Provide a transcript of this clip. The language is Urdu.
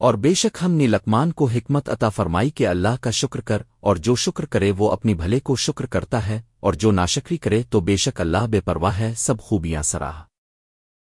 اور بے شک ہم نے لکمان کو حکمت عطا فرمائی کہ اللہ کا شکر کر اور جو شکر کرے وہ اپنی بھلے کو شکر کرتا ہے اور جو ناشکری کرے تو بے شک اللہ بے پرواہ ہے، سب خوبیاں سراہ۔